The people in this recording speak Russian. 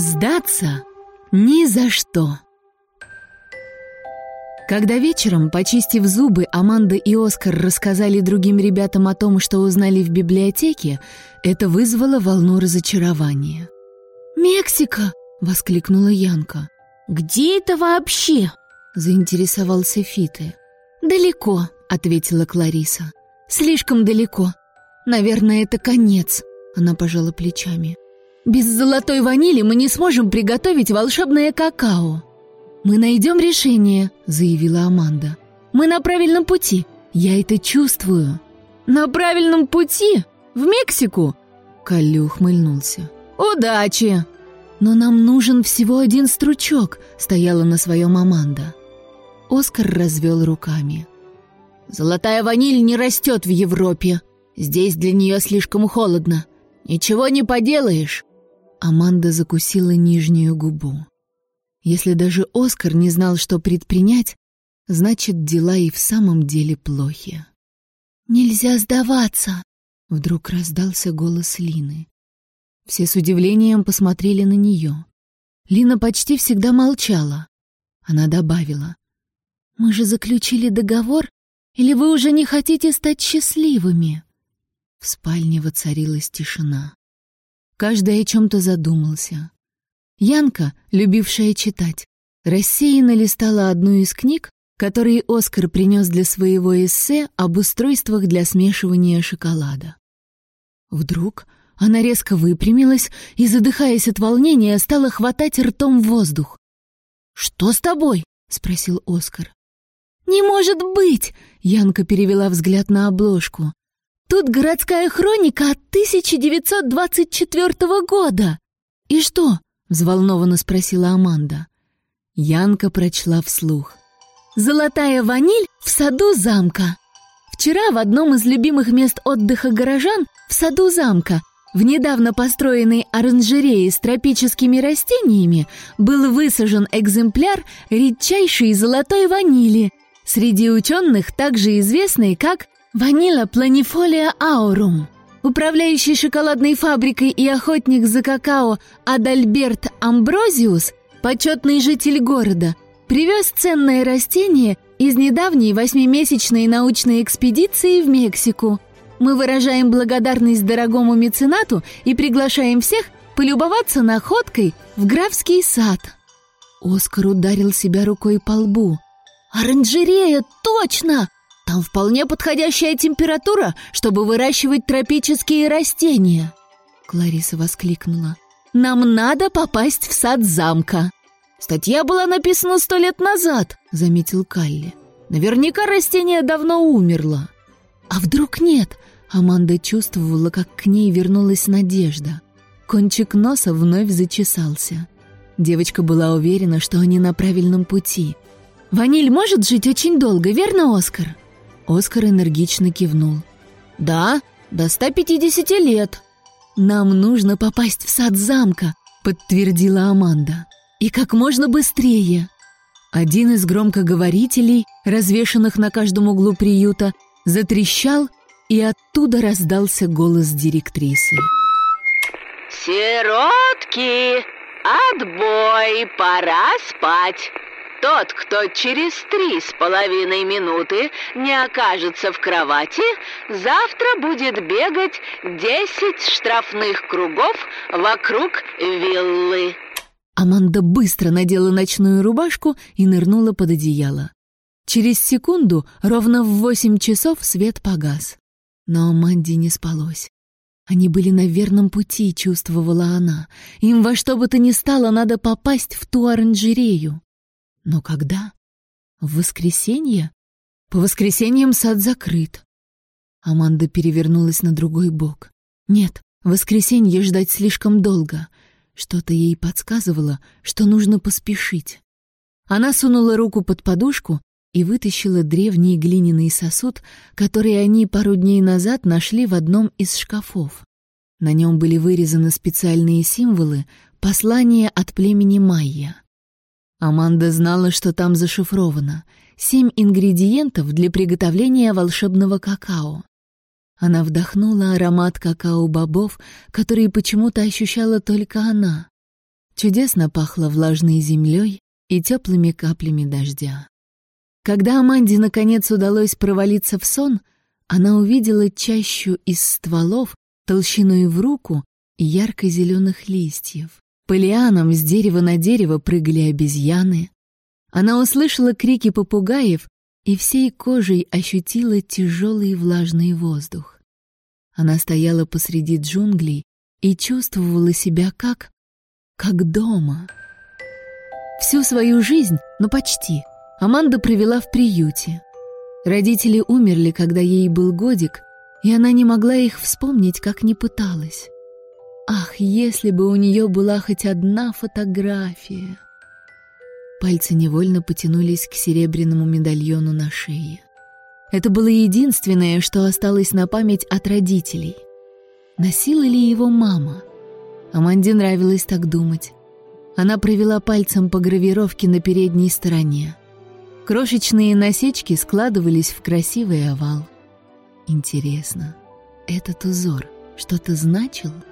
Сдаться ни за что. Когда вечером, почистив зубы, Аманда и Оскар рассказали другим ребятам о том, что узнали в библиотеке, это вызвало волну разочарования. «Мексика!» — воскликнула Янка. «Где это вообще?» — заинтересовался Фиты. «Далеко», — ответила Клариса. «Слишком далеко. Наверное, это конец», — она пожала плечами. «Без золотой ванили мы не сможем приготовить волшебное какао». «Мы найдем решение», — заявила Аманда. «Мы на правильном пути. Я это чувствую». «На правильном пути? В Мексику?» Калли ухмыльнулся. «Удачи!» «Но нам нужен всего один стручок», — стояла на своем Аманда. Оскар развел руками. «Золотая ваниль не растет в Европе. Здесь для нее слишком холодно. Ничего не поделаешь». Аманда закусила нижнюю губу. Если даже Оскар не знал, что предпринять, значит, дела и в самом деле плохи. «Нельзя сдаваться!» — вдруг раздался голос Лины. Все с удивлением посмотрели на нее. Лина почти всегда молчала. Она добавила. «Мы же заключили договор, или вы уже не хотите стать счастливыми?» В спальне воцарилась тишина. Каждый о чем-то задумался. Янка, любившая читать, рассеянно листала одну из книг, которые Оскар принес для своего эссе об устройствах для смешивания шоколада. Вдруг она резко выпрямилась и, задыхаясь от волнения, стала хватать ртом воздух. «Что с тобой?» — спросил Оскар. «Не может быть!» — Янка перевела взгляд на обложку. «Тут городская хроника от 1924 года!» «И что, взволнованно спросила Аманда. Янка прочла вслух. Золотая ваниль в саду замка. Вчера в одном из любимых мест отдыха горожан, в саду замка, в недавно построенной оранжерее с тропическими растениями, был высажен экземпляр редчайшей золотой ванили, среди ученых также известной как ванила планифолия аурум. Управляющий шоколадной фабрикой и охотник за какао Адальберт Амброзиус, почетный житель города, привез ценное растение из недавней восьмимесячной научной экспедиции в Мексику. Мы выражаем благодарность дорогому меценату и приглашаем всех полюбоваться находкой в графский сад. Оскар ударил себя рукой по лбу. «Оранжерея, точно! Там вполне подходящая температура, чтобы выращивать тропические растения. Клариса воскликнула. Нам надо попасть в сад замка. Статья была написана сто лет назад, заметил Калли. Наверняка растение давно умерло. А вдруг нет? Аманда чувствовала, как к ней вернулась надежда. Кончик носа вновь зачесался. Девочка была уверена, что они на правильном пути. «Ваниль может жить очень долго, верно, Оскар?» Оскар энергично кивнул. «Да, до 150 лет». «Нам нужно попасть в сад замка», — подтвердила Аманда. «И как можно быстрее». Один из громкоговорителей, развешанных на каждом углу приюта, затрещал, и оттуда раздался голос директрисы. «Сиротки, отбой, пора спать!» Тот, кто через три с половиной минуты не окажется в кровати, завтра будет бегать десять штрафных кругов вокруг виллы. Аманда быстро надела ночную рубашку и нырнула под одеяло. Через секунду, ровно в восемь часов, свет погас. Но Аманде не спалось. Они были на верном пути, чувствовала она. Им во что бы то ни стало надо попасть в ту оранжерею. Но когда? В воскресенье? По воскресеньям сад закрыт. Аманда перевернулась на другой бок. Нет, воскресенье ждать слишком долго. Что-то ей подсказывало, что нужно поспешить. Она сунула руку под подушку и вытащила древний глиняный сосуд, который они пару дней назад нашли в одном из шкафов. На нем были вырезаны специальные символы, послания от племени майя. Аманда знала, что там зашифровано. Семь ингредиентов для приготовления волшебного какао. Она вдохнула аромат какао-бобов, который почему-то ощущала только она. Чудесно пахло влажной землей и теплыми каплями дождя. Когда Аманде наконец удалось провалиться в сон, она увидела чащу из стволов толщиной в руку и ярко-зеленых листьев. По лианам с дерева на дерево прыгали обезьяны. Она услышала крики попугаев и всей кожей ощутила тяжелый влажный воздух. Она стояла посреди джунглей и чувствовала себя как... как дома. Всю свою жизнь, ну почти, Аманда провела в приюте. Родители умерли, когда ей был годик, и она не могла их вспомнить, как не пыталась. Ах, если бы у нее была хоть одна фотография! Пальцы невольно потянулись к серебряному медальону на шее. Это было единственное, что осталось на память от родителей. Носила ли его мама? Аманде нравилось так думать. Она провела пальцем по гравировке на передней стороне. Крошечные насечки складывались в красивый овал. Интересно, этот узор что-то значил? —